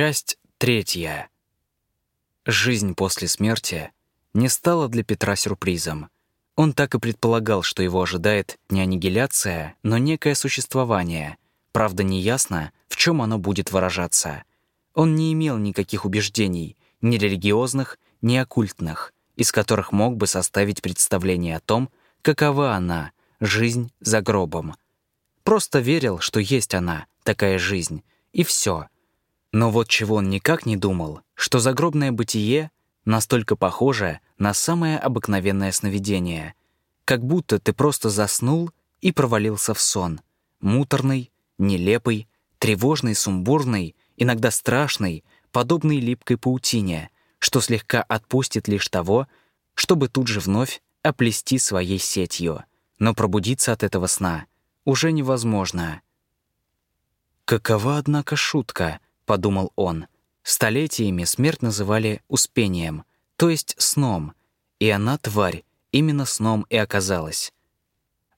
Часть третья. Жизнь после смерти не стала для Петра сюрпризом. Он так и предполагал, что его ожидает не аннигиляция, но некое существование. Правда, неясно, в чем оно будет выражаться. Он не имел никаких убеждений, ни религиозных, ни оккультных, из которых мог бы составить представление о том, какова она, жизнь за гробом. Просто верил, что есть она, такая жизнь, и все. Но вот чего он никак не думал, что загробное бытие настолько похоже на самое обыкновенное сновидение, как будто ты просто заснул и провалился в сон, муторный, нелепый, тревожный, сумбурный, иногда страшный, подобный липкой паутине, что слегка отпустит лишь того, чтобы тут же вновь оплести своей сетью. Но пробудиться от этого сна уже невозможно. «Какова, однако, шутка», — подумал он. Столетиями смерть называли успением, то есть сном, и она, тварь, именно сном и оказалась.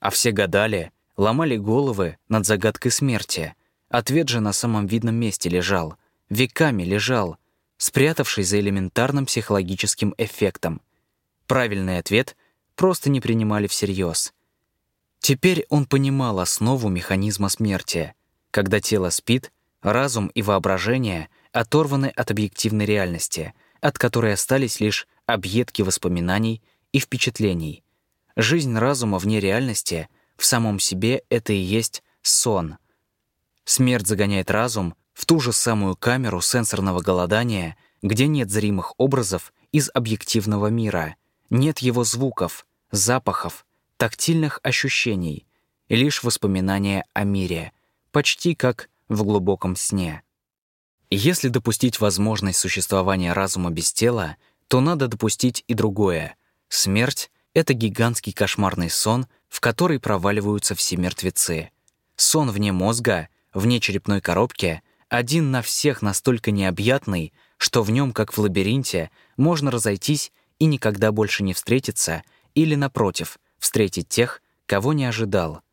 А все гадали, ломали головы над загадкой смерти. Ответ же на самом видном месте лежал, веками лежал, спрятавшись за элементарным психологическим эффектом. Правильный ответ просто не принимали всерьез. Теперь он понимал основу механизма смерти. Когда тело спит, разум и воображение оторваны от объективной реальности, от которой остались лишь объедки воспоминаний и впечатлений. Жизнь разума вне реальности в самом себе — это и есть сон. Смерть загоняет разум в ту же самую камеру сенсорного голодания, где нет зримых образов из объективного мира, нет его звуков, запахов, тактильных ощущений, и лишь воспоминания о мире — почти как в глубоком сне. Если допустить возможность существования разума без тела, то надо допустить и другое. Смерть — это гигантский кошмарный сон, в который проваливаются все мертвецы. Сон вне мозга, вне черепной коробки, один на всех настолько необъятный, что в нем, как в лабиринте, можно разойтись и никогда больше не встретиться или, напротив, встретить тех, кого не ожидал —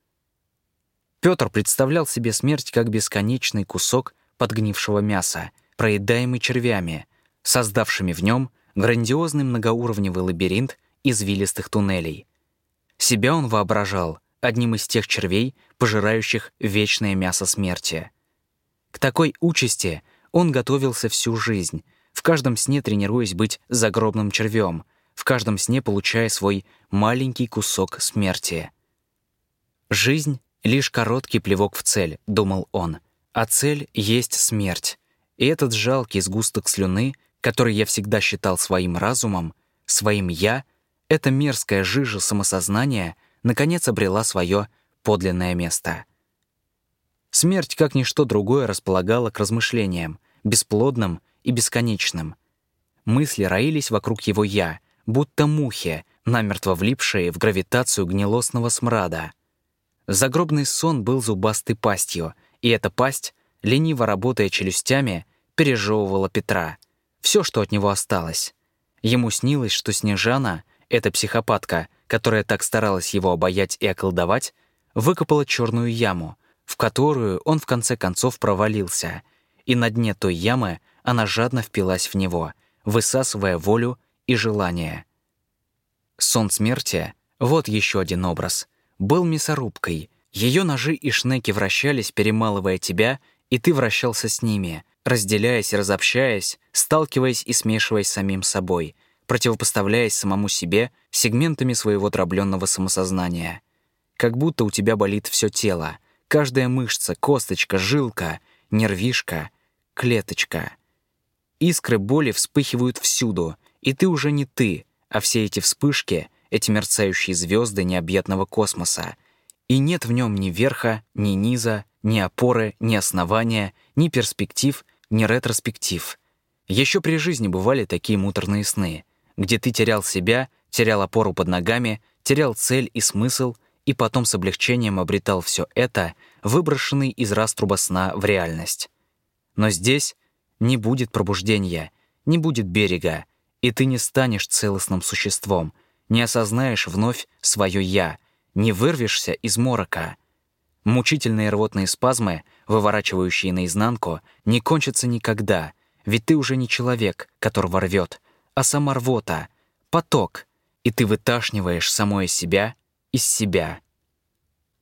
Петр представлял себе смерть как бесконечный кусок подгнившего мяса, проедаемый червями, создавшими в нем грандиозный многоуровневый лабиринт извилистых туннелей. Себя он воображал одним из тех червей, пожирающих вечное мясо смерти. К такой участи он готовился всю жизнь, в каждом сне тренируясь быть загробным червем, в каждом сне получая свой маленький кусок смерти. Жизнь Лишь короткий плевок в цель, думал он. А цель есть смерть. И этот жалкий сгусток слюны, который я всегда считал своим разумом, своим «я», эта мерзкая жижа самосознания наконец обрела свое подлинное место. Смерть, как ничто другое, располагала к размышлениям, бесплодным и бесконечным. Мысли роились вокруг его «я», будто мухи, намертво влипшие в гравитацию гнилостного смрада — Загробный сон был зубастой пастью, и эта пасть, лениво работая челюстями, пережевывала Петра. Все, что от него осталось. Ему снилось, что Снежана, эта психопатка, которая так старалась его обаять и околдовать, выкопала черную яму, в которую он в конце концов провалился, и на дне той ямы она жадно впилась в него, высасывая волю и желание. Сон смерти — вот еще один образ — был мясорубкой. Ее ножи и шнеки вращались, перемалывая тебя, и ты вращался с ними, разделяясь и разобщаясь, сталкиваясь и смешиваясь с самим собой, противопоставляясь самому себе сегментами своего дробленного самосознания. Как будто у тебя болит все тело, каждая мышца, косточка, жилка, нервишка, клеточка. Искры боли вспыхивают всюду, и ты уже не ты, а все эти вспышки — эти мерцающие звезды необъятного космоса, и нет в нем ни верха, ни низа, ни опоры, ни основания, ни перспектив, ни ретроспектив. Еще при жизни бывали такие муторные сны, где ты терял себя, терял опору под ногами, терял цель и смысл, и потом с облегчением обретал все это, выброшенный из раструба сна в реальность. Но здесь не будет пробуждения, не будет берега, и ты не станешь целостным существом — не осознаешь вновь свое «я», не вырвешься из морока. Мучительные рвотные спазмы, выворачивающие наизнанку, не кончатся никогда, ведь ты уже не человек, которого рвет, а сама рвота, поток, и ты выташниваешь самое себя из себя.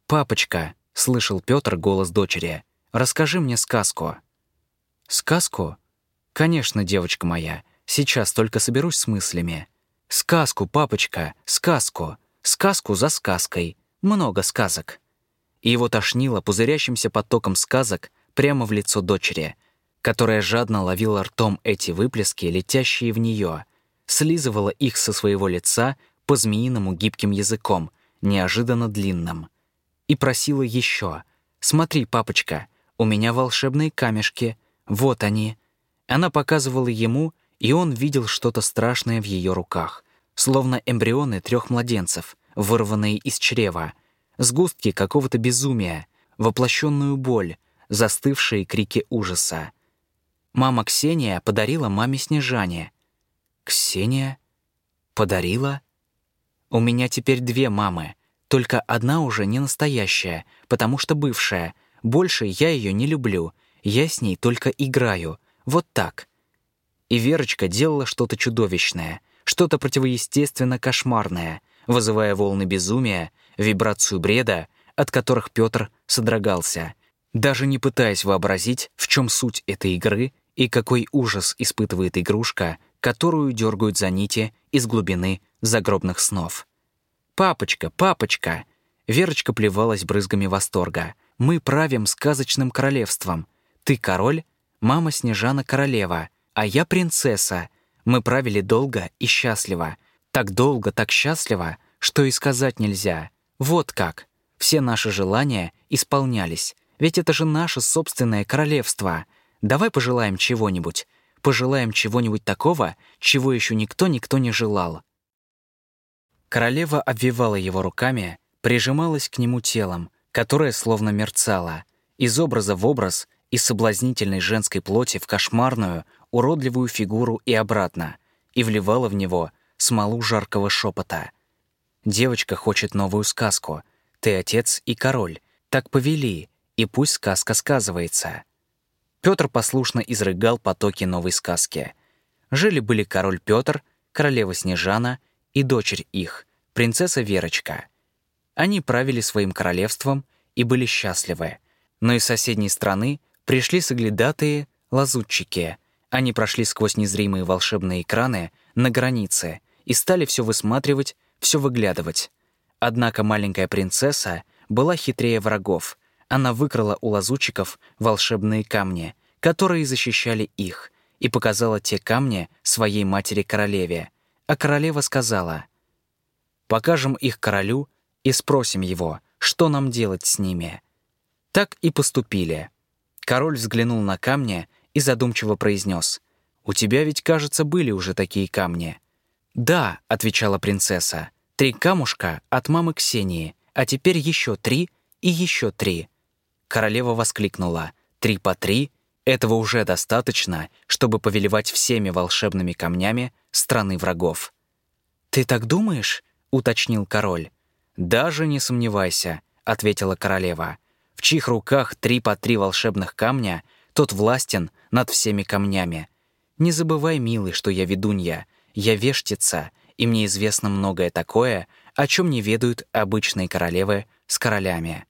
«Папочка», — слышал Петр голос дочери, — «расскажи мне сказку». «Сказку?» «Конечно, девочка моя, сейчас только соберусь с мыслями». «Сказку, папочка, сказку, сказку за сказкой, много сказок» и его тошнило пузырящимся потоком сказок прямо в лицо дочери, которая жадно ловила ртом эти выплески, летящие в нее, слизывала их со своего лица по-змеиному гибким языком, неожиданно длинным. И просила еще «Смотри, папочка, у меня волшебные камешки, вот они». Она показывала ему, и он видел что-то страшное в ее руках, словно эмбрионы трех младенцев, вырванные из чрева — сгустки какого-то безумия, воплощенную боль, застывшие крики ужаса. Мама Ксения подарила маме Снежане. Ксения? Подарила? У меня теперь две мамы, только одна уже не настоящая, потому что бывшая. Больше я ее не люблю, я с ней только играю. Вот так. И Верочка делала что-то чудовищное, что-то противоестественно кошмарное, вызывая волны безумия, вибрацию бреда, от которых Петр содрогался, даже не пытаясь вообразить, в чем суть этой игры и какой ужас испытывает игрушка, которую дергают за нити из глубины загробных снов. «Папочка, папочка!» Верочка плевалась брызгами восторга. «Мы правим сказочным королевством. Ты король, мама Снежана королева, а я принцесса. Мы правили долго и счастливо. Так долго, так счастливо, что и сказать нельзя. Вот как. Все наши желания исполнялись. Ведь это же наше собственное королевство. Давай пожелаем чего-нибудь. Пожелаем чего-нибудь такого, чего еще никто-никто не желал. Королева обвивала его руками, прижималась к нему телом, которое словно мерцало, из образа в образ, из соблазнительной женской плоти в кошмарную, уродливую фигуру и обратно, и вливала в него смолу жаркого шепота — Девочка хочет новую сказку. Ты отец и король. Так повели, и пусть сказка сказывается. Петр послушно изрыгал потоки новой сказки. Жили-были король Петр, королева Снежана и дочерь их, принцесса Верочка. Они правили своим королевством и были счастливы. Но из соседней страны пришли соглядатые лазутчики. Они прошли сквозь незримые волшебные экраны на границе и стали все высматривать все выглядывать. Однако маленькая принцесса была хитрее врагов. Она выкрала у лазутчиков волшебные камни, которые защищали их, и показала те камни своей матери-королеве. А королева сказала, «Покажем их королю и спросим его, что нам делать с ними». Так и поступили. Король взглянул на камни и задумчиво произнес, «У тебя ведь, кажется, были уже такие камни». «Да», — отвечала принцесса, — «три камушка от мамы Ксении, а теперь еще три и еще три». Королева воскликнула «Три по три? Этого уже достаточно, чтобы повелевать всеми волшебными камнями страны врагов». «Ты так думаешь?» — уточнил король. «Даже не сомневайся», — ответила королева. «В чьих руках три по три волшебных камня, тот властен над всеми камнями. Не забывай, милый, что я ведунья, я вештица, и мне известно многое такое, о чем не ведают обычные королевы с королями».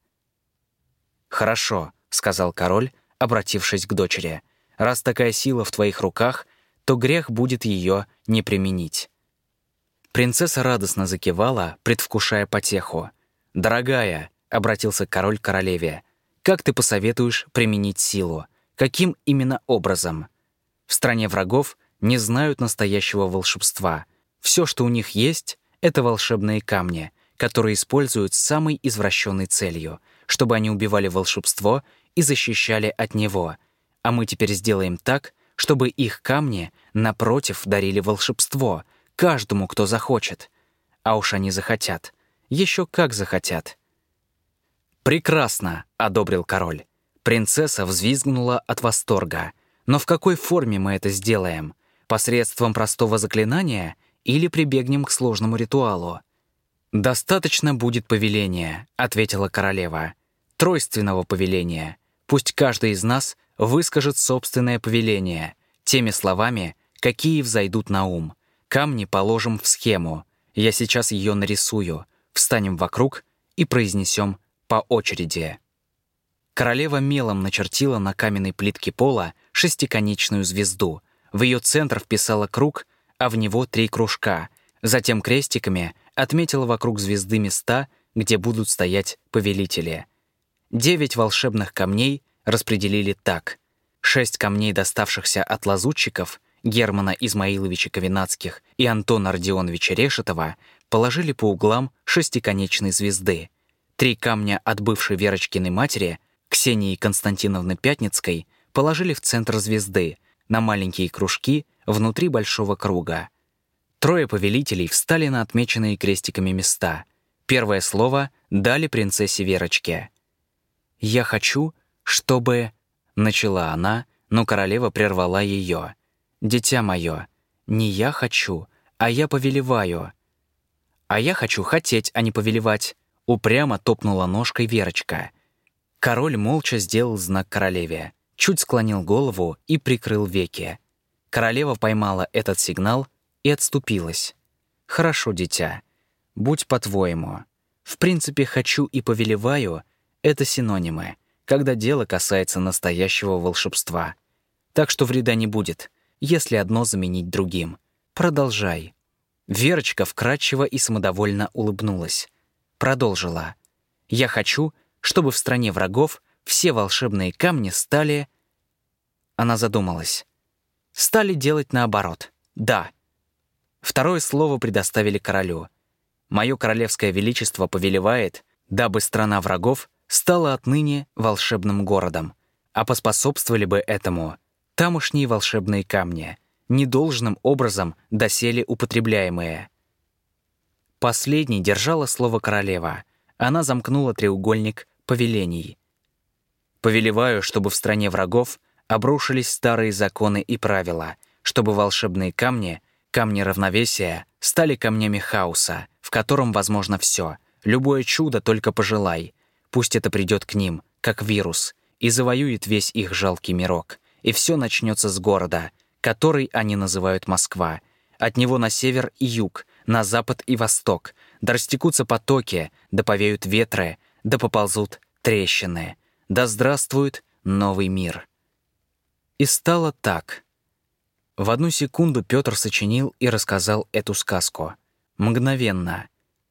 «Хорошо», — сказал король, обратившись к дочери. «Раз такая сила в твоих руках, то грех будет ее не применить». Принцесса радостно закивала, предвкушая потеху. «Дорогая», — обратился король к королеве, «как ты посоветуешь применить силу? Каким именно образом?» В стране врагов не знают настоящего волшебства. Все, что у них есть, это волшебные камни, которые используют с самой извращенной целью, чтобы они убивали волшебство и защищали от него. А мы теперь сделаем так, чтобы их камни, напротив, дарили волшебство каждому, кто захочет. А уж они захотят. Еще как захотят. «Прекрасно!» — одобрил король. Принцесса взвизгнула от восторга. «Но в какой форме мы это сделаем? Посредством простого заклинания или прибегнем к сложному ритуалу? «Достаточно будет повеления», — ответила королева. тройственного повеления. Пусть каждый из нас выскажет собственное повеление теми словами, какие взойдут на ум. Камни положим в схему. Я сейчас ее нарисую. Встанем вокруг и произнесем по очереди. Королева мелом начертила на каменной плитке пола шестиконечную звезду. В ее центр вписала круг, а в него три кружка. Затем крестиками отметила вокруг звезды места, где будут стоять повелители. Девять волшебных камней распределили так. Шесть камней, доставшихся от лазутчиков, Германа Измаиловича Ковенацких и Антона Родионовича Решетова, положили по углам шестиконечной звезды. Три камня от бывшей Верочкиной матери — Ксении Константиновны Пятницкой положили в центр звезды, на маленькие кружки внутри большого круга. Трое повелителей встали на отмеченные крестиками места. Первое слово дали принцессе Верочке. «Я хочу, чтобы...» — начала она, но королева прервала ее. «Дитя мое, не я хочу, а я повелеваю». «А я хочу хотеть, а не повелевать», — упрямо топнула ножкой Верочка — Король молча сделал знак королеве, чуть склонил голову и прикрыл веки. Королева поймала этот сигнал и отступилась. «Хорошо, дитя. Будь по-твоему. В принципе, «хочу» и «повелеваю» — это синонимы, когда дело касается настоящего волшебства. Так что вреда не будет, если одно заменить другим. Продолжай». Верочка вкрадчиво и самодовольно улыбнулась. Продолжила. «Я хочу, чтобы в стране врагов все волшебные камни стали... Она задумалась. Стали делать наоборот. Да. Второе слово предоставили королю. Мое королевское величество повелевает, дабы страна врагов стала отныне волшебным городом. А поспособствовали бы этому тамошние волшебные камни, недолжным образом доселе употребляемые. Последней держала слово королева. Она замкнула треугольник повелений. Повелеваю, чтобы в стране врагов обрушились старые законы и правила, чтобы волшебные камни, камни равновесия, стали камнями хаоса, в котором возможно все. Любое чудо только пожелай. Пусть это придет к ним, как вирус, и завоюет весь их жалкий мирок. И все начнется с города, который они называют Москва. От него на север и юг, на запад и восток, да растекутся потоки, да повеют ветры, да поползут трещины, да здравствует новый мир. И стало так. В одну секунду Петр сочинил и рассказал эту сказку. Мгновенно.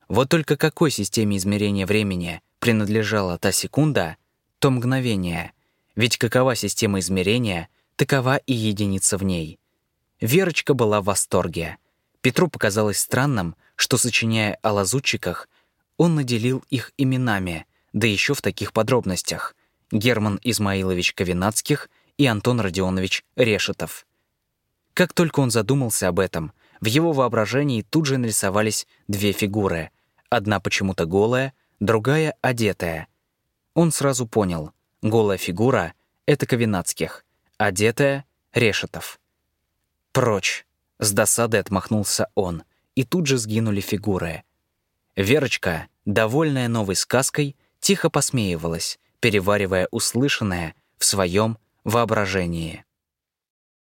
Вот только какой системе измерения времени принадлежала та секунда, то мгновение. Ведь какова система измерения, такова и единица в ней. Верочка была в восторге. Петру показалось странным, что, сочиняя о лазутчиках, он наделил их именами, да еще в таких подробностях. Герман Измаилович Ковенацких и Антон Родионович Решетов. Как только он задумался об этом, в его воображении тут же нарисовались две фигуры. Одна почему-то голая, другая — одетая. Он сразу понял — голая фигура — это Ковенацких, одетая — Решетов. «Прочь!» — с досадой отмахнулся он, и тут же сгинули фигуры. Верочка, довольная новой сказкой, тихо посмеивалась, переваривая услышанное в своем воображении.